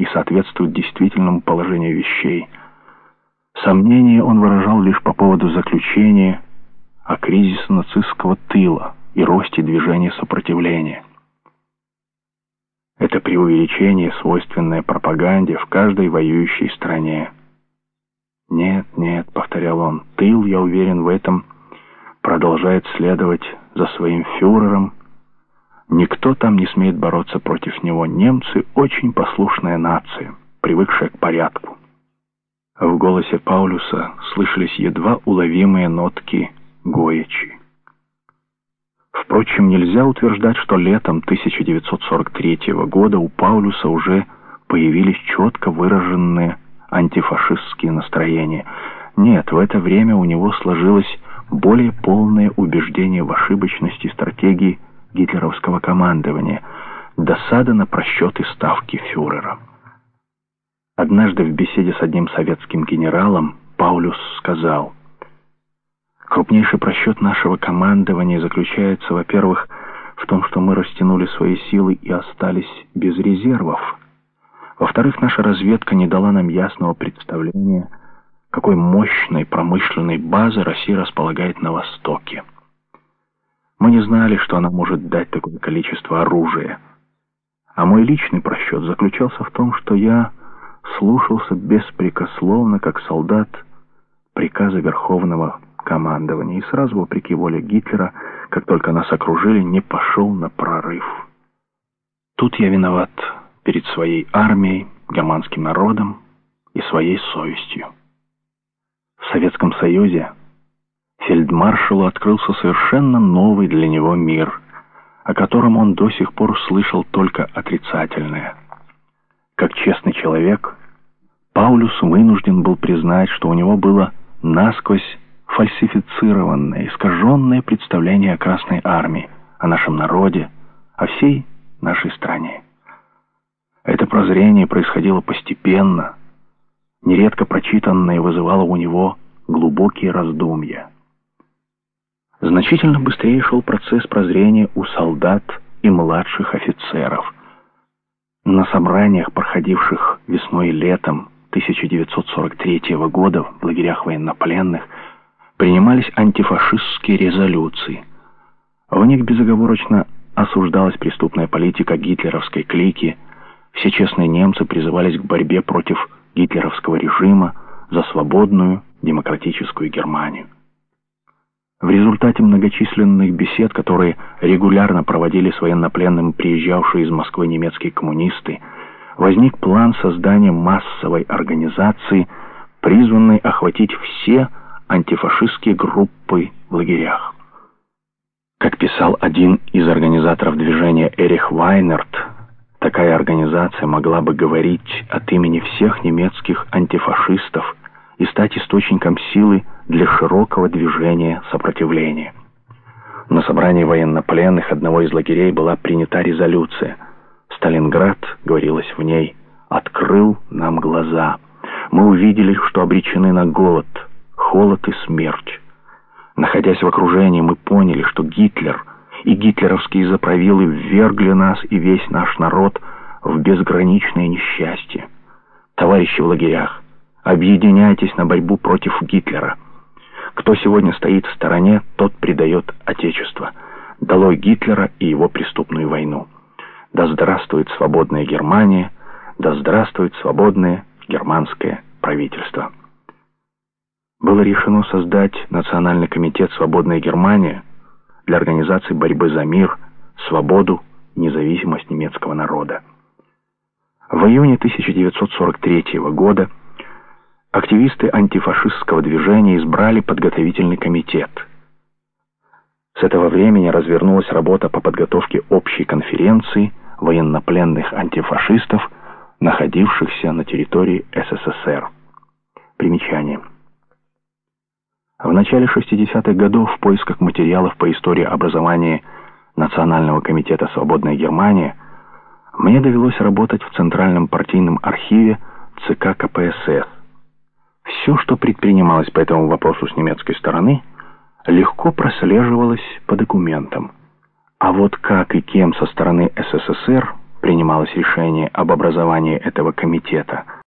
и соответствует действительному положению вещей. Сомнения он выражал лишь по поводу заключения о кризисе нацистского тыла и росте движения сопротивления. Это преувеличение, свойственное пропаганде в каждой воюющей стране. «Нет, нет», — повторял он, — «тыл, я уверен в этом, продолжает следовать за своим фюрером. Никто там не смеет бороться против него. Немцы — очень послушная нация, привыкшая к порядку». В голосе Паулюса слышались едва уловимые нотки гоечи. Впрочем, нельзя утверждать, что летом 1943 года у Паулюса уже появились четко выраженные антифашистские настроения. Нет, в это время у него сложилось более полное убеждение в ошибочности стратегии гитлеровского командования, досада на просчеты ставки фюрера. Однажды в беседе с одним советским генералом Паулюс сказал, «Крупнейший просчет нашего командования заключается, во-первых, в том, что мы растянули свои силы и остались без резервов, во-вторых, наша разведка не дала нам ясного представления, какой мощной промышленной базы Россия располагает на Востоке. Мы не знали, что она может дать такое количество оружия. А мой личный просчет заключался в том, что я слушался беспрекословно, как солдат, приказа Верховного командования, и сразу, вопреки воле Гитлера, как только нас окружили, не пошел на прорыв. Тут я виноват перед своей армией, германским народом и своей совестью. В Советском Союзе фельдмаршалу открылся совершенно новый для него мир, о котором он до сих пор слышал только отрицательное. Как честный человек, Паулюс вынужден был признать, что у него было насквозь фальсифицированное, искаженное представление о Красной Армии, о нашем народе, о всей нашей стране. Это прозрение происходило постепенно, нередко прочитанное вызывало у него глубокие раздумья. Значительно быстрее шел процесс прозрения у солдат и младших офицеров. На собраниях, проходивших весной и летом 1943 года в лагерях военнопленных, принимались антифашистские резолюции. В них безоговорочно осуждалась преступная политика гитлеровской клики – все честные немцы призывались к борьбе против гитлеровского режима за свободную демократическую Германию. В результате многочисленных бесед, которые регулярно проводили с военнопленным приезжавшие из Москвы немецкие коммунисты, возник план создания массовой организации, призванной охватить все антифашистские группы в лагерях. Как писал один из организаторов движения Эрих Вайнерт, Такая организация могла бы говорить от имени всех немецких антифашистов и стать источником широкого движения сопротивления. На собрании военнопленных одного из лагерей была принята резолюция. «Сталинград», — говорилось в ней, — «открыл нам глаза. Мы увидели, что обречены на голод, холод и смерть. Находясь в окружении, мы поняли, что Гитлер — и гитлеровские заправилы ввергли нас и весь наш народ в безграничное несчастье. Товарищи в лагерях, объединяйтесь на борьбу против Гитлера. Кто сегодня стоит в стороне, тот предает Отечество. Долой Гитлера и его преступную войну. Да здравствует свободная Германия, да здравствует свободное германское правительство. Было решено создать Национальный комитет «Свободная Германия», для организации борьбы за мир, свободу независимость немецкого народа. В июне 1943 года активисты антифашистского движения избрали подготовительный комитет. С этого времени развернулась работа по подготовке общей конференции военнопленных антифашистов, находившихся на территории СССР. Примечание. В начале 60-х годов в поисках материалов по истории образования Национального комитета «Свободная Германия» мне довелось работать в Центральном партийном архиве ЦК КПСС. Все, что предпринималось по этому вопросу с немецкой стороны, легко прослеживалось по документам. А вот как и кем со стороны СССР принималось решение об образовании этого комитета –